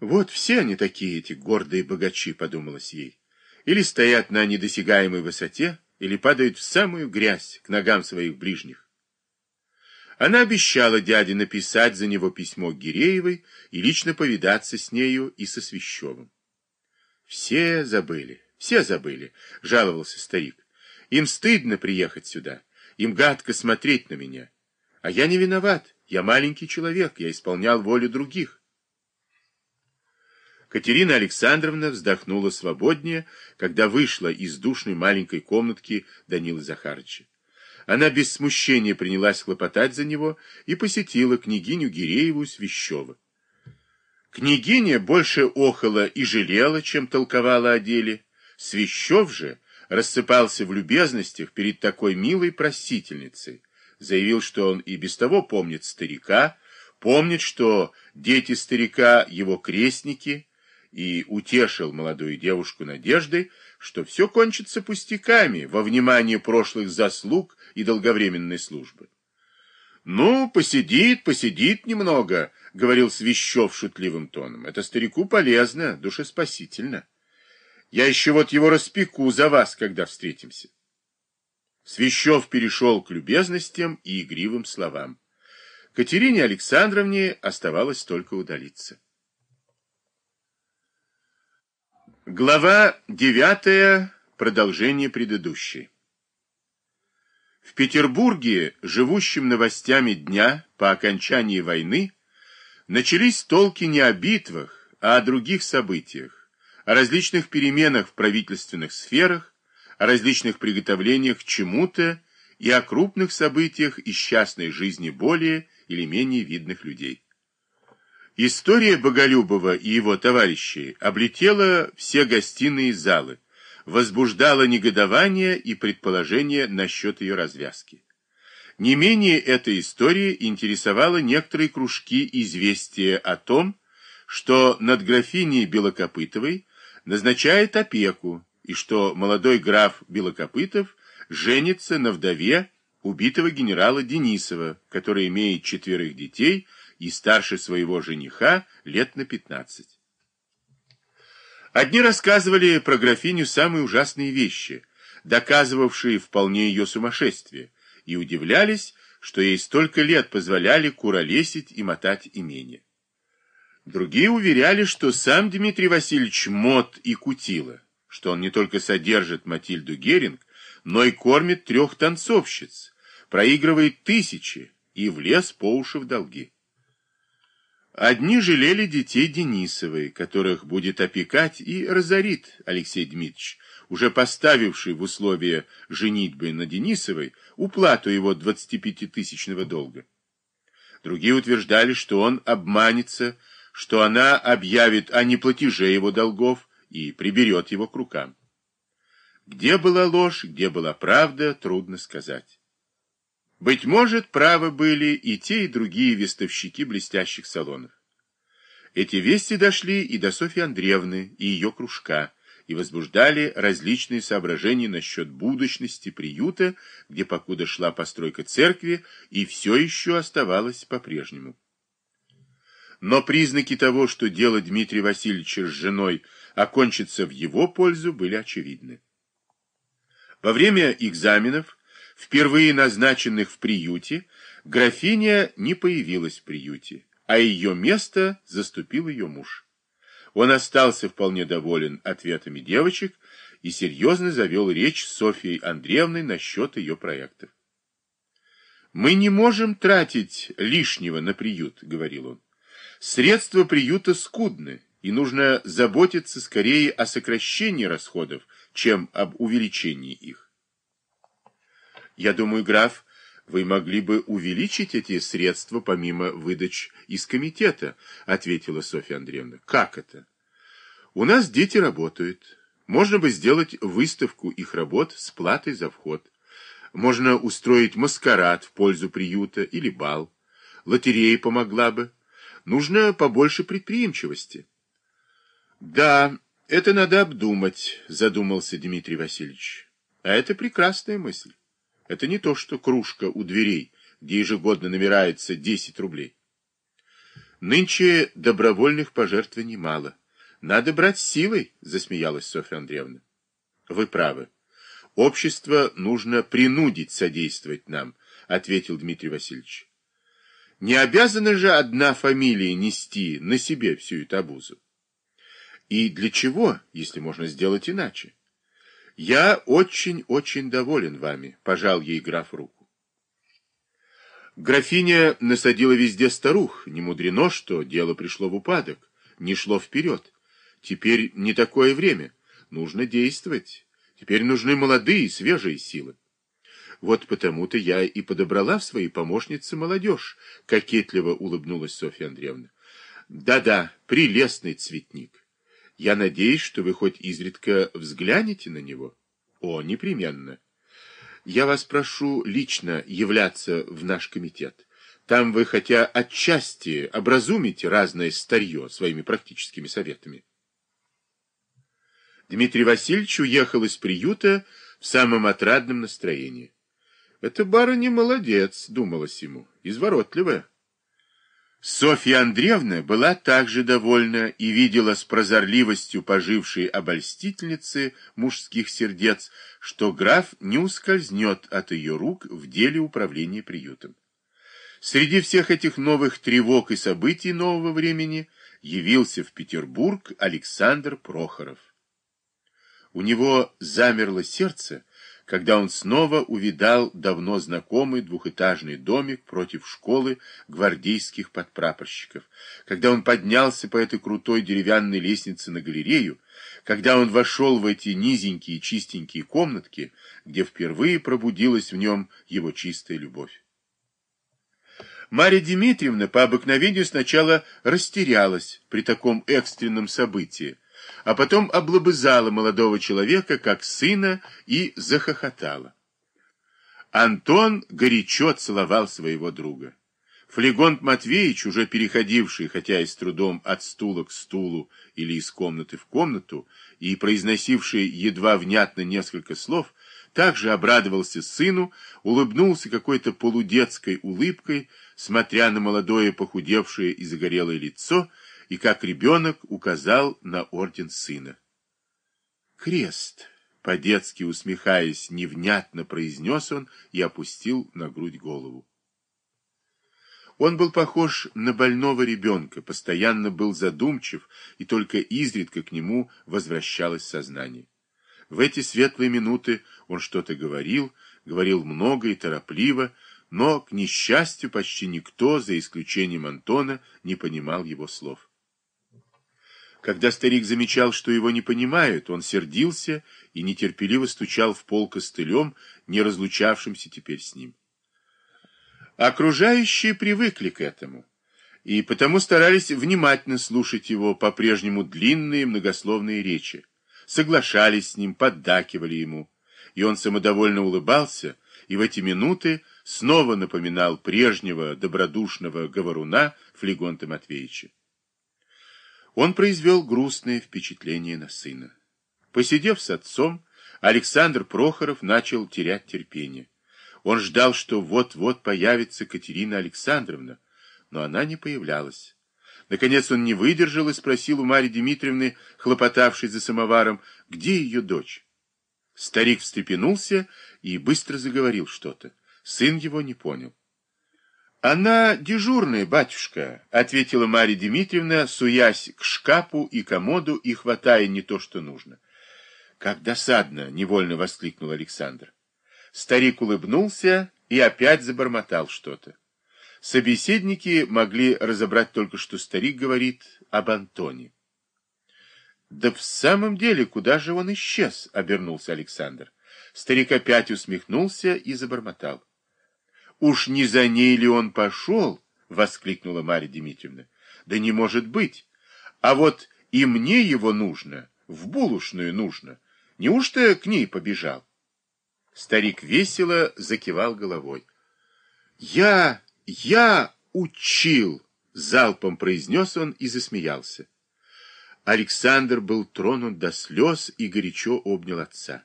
Вот все они такие, эти гордые богачи, подумалось ей. Или стоят на недосягаемой высоте, или падают в самую грязь к ногам своих ближних. Она обещала дяде написать за него письмо к Гиреевой и лично повидаться с нею и со Свящевым. Все забыли, все забыли, жаловался старик. Им стыдно приехать сюда, им гадко смотреть на меня. А я не виноват, я маленький человек, я исполнял волю других. Катерина Александровна вздохнула свободнее, когда вышла из душной маленькой комнатки Данилы Захарыча. Она без смущения принялась хлопотать за него и посетила княгиню Гирееву Свящева. Княгиня больше охала и жалела, чем толковала о деле. Свящев же рассыпался в любезностях перед такой милой просительницей. Заявил, что он и без того помнит старика, помнит, что дети старика его крестники, и утешил молодую девушку надеждой, что все кончится пустяками во внимание прошлых заслуг и долговременной службы. «Ну, посидит, посидит немного», — говорил Свящев шутливым тоном. «Это старику полезно, душеспасительно. Я еще вот его распеку за вас, когда встретимся». Свящев перешел к любезностям и игривым словам. Катерине Александровне оставалось только удалиться. Глава девятая. Продолжение предыдущей. В Петербурге, живущим новостями дня по окончании войны, начались толки не о битвах, а о других событиях, о различных переменах в правительственных сферах, о различных приготовлениях к чему-то и о крупных событиях из частной жизни более или менее видных людей. История Боголюбова и его товарищей облетела все гостиные залы, возбуждала негодование и предположения насчет ее развязки. Не менее эта история интересовала некоторые кружки известия о том, что над графиней Белокопытовой назначает опеку, и что молодой граф Белокопытов женится на вдове убитого генерала Денисова, который имеет четверых детей и старше своего жениха лет на пятнадцать. Одни рассказывали про графиню самые ужасные вещи, доказывавшие вполне ее сумасшествие, и удивлялись, что ей столько лет позволяли куролесить и мотать имение. Другие уверяли, что сам Дмитрий Васильевич мод и кутила, что он не только содержит Матильду Геринг, но и кормит трех танцовщиц, проигрывает тысячи и влез по уши в долги. Одни жалели детей Денисовой, которых будет опекать и разорит Алексей Дмитриевич, уже поставивший в условия женитьбы на Денисовой уплату его 25-тысячного долга. Другие утверждали, что он обманется, что она объявит о неплатеже его долгов и приберет его к рукам. Где была ложь, где была правда, трудно сказать. Быть может, правы были и те, и другие вестовщики блестящих салонов. Эти вести дошли и до Софьи Андреевны, и ее кружка, и возбуждали различные соображения насчет будущности приюта, где покуда шла постройка церкви, и все еще оставалось по-прежнему. Но признаки того, что дело Дмитрия Васильевича с женой окончится в его пользу, были очевидны. Во время экзаменов впервые назначенных в приюте, графиня не появилась в приюте, а ее место заступил ее муж. Он остался вполне доволен ответами девочек и серьезно завел речь с Софьей Андреевной насчет ее проектов. «Мы не можем тратить лишнего на приют», — говорил он. «Средства приюта скудны, и нужно заботиться скорее о сокращении расходов, чем об увеличении их. Я думаю, граф, вы могли бы увеличить эти средства помимо выдач из комитета, ответила Софья Андреевна. Как это? У нас дети работают. Можно бы сделать выставку их работ с платой за вход. Можно устроить маскарад в пользу приюта или бал. Лотерея помогла бы. Нужно побольше предприимчивости. Да, это надо обдумать, задумался Дмитрий Васильевич. А это прекрасная мысль. Это не то, что кружка у дверей, где ежегодно набирается 10 рублей. Нынче добровольных пожертвований мало. Надо брать силой, засмеялась Софья Андреевна. Вы правы. Общество нужно принудить содействовать нам, ответил Дмитрий Васильевич. Не обязана же одна фамилия нести на себе всю эту обузу. И для чего, если можно сделать иначе? Я очень-очень доволен вами, пожал ей граф руку. Графиня насадила везде старух, не мудрено, что дело пришло в упадок, не шло вперед. Теперь не такое время, нужно действовать. Теперь нужны молодые, свежие силы. Вот потому-то я и подобрала в свои помощницы молодежь, кокетливо улыбнулась Софья Андреевна. Да-да, прелестный цветник. Я надеюсь, что вы хоть изредка взглянете на него. О, непременно. Я вас прошу лично являться в наш комитет. Там вы хотя отчасти образумите разное старье своими практическими советами. Дмитрий Васильевич уехал из приюта в самом отрадном настроении. «Это барыня молодец», — думалось ему, — «изворотливая». Софья Андреевна была также довольна и видела с прозорливостью пожившей обольстительницы мужских сердец, что граф не ускользнет от ее рук в деле управления приютом. Среди всех этих новых тревог и событий нового времени явился в Петербург Александр Прохоров. У него замерло сердце, когда он снова увидал давно знакомый двухэтажный домик против школы гвардейских подпрапорщиков, когда он поднялся по этой крутой деревянной лестнице на галерею, когда он вошел в эти низенькие чистенькие комнатки, где впервые пробудилась в нем его чистая любовь. Марья Дмитриевна по обыкновению сначала растерялась при таком экстренном событии, а потом облобызала молодого человека как сына и захохотала. Антон горячо целовал своего друга. Флегонт Матвеевич, уже переходивший, хотя и с трудом, от стула к стулу или из комнаты в комнату, и произносивший едва внятно несколько слов, также обрадовался сыну, улыбнулся какой-то полудетской улыбкой, смотря на молодое похудевшее и загорелое лицо, и как ребенок указал на орден сына. «Крест!» — по-детски усмехаясь, невнятно произнес он и опустил на грудь голову. Он был похож на больного ребенка, постоянно был задумчив, и только изредка к нему возвращалось сознание. В эти светлые минуты он что-то говорил, говорил много и торопливо, но, к несчастью, почти никто, за исключением Антона, не понимал его слов. Когда старик замечал, что его не понимают, он сердился и нетерпеливо стучал в пол костылем, не разлучавшимся теперь с ним. Окружающие привыкли к этому, и потому старались внимательно слушать его по-прежнему длинные многословные речи, соглашались с ним, поддакивали ему, и он самодовольно улыбался, и в эти минуты снова напоминал прежнего добродушного говоруна Флегонта Матвеевича. Он произвел грустное впечатление на сына. Посидев с отцом, Александр Прохоров начал терять терпение. Он ждал, что вот-вот появится Катерина Александровна, но она не появлялась. Наконец он не выдержал и спросил у Марьи Дмитриевны, хлопотавшей за самоваром, где ее дочь. Старик встрепенулся и быстро заговорил что-то. Сын его не понял. «Она дежурная, батюшка», — ответила Марья Дмитриевна, суясь к шкафу и комоду и хватая не то, что нужно. «Как досадно!» — невольно воскликнул Александр. Старик улыбнулся и опять забормотал что-то. Собеседники могли разобрать только, что старик говорит об Антоне. «Да в самом деле, куда же он исчез?» — обернулся Александр. Старик опять усмехнулся и забормотал. «Уж не за ней ли он пошел?» — воскликнула Марья Дмитриевна. «Да не может быть! А вот и мне его нужно, в булушную нужно. Неужто к ней побежал?» Старик весело закивал головой. «Я, я учил!» — залпом произнес он и засмеялся. Александр был тронут до слез и горячо обнял отца.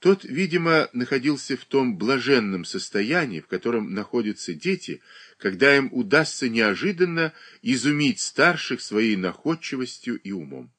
Тот, видимо, находился в том блаженном состоянии, в котором находятся дети, когда им удастся неожиданно изумить старших своей находчивостью и умом.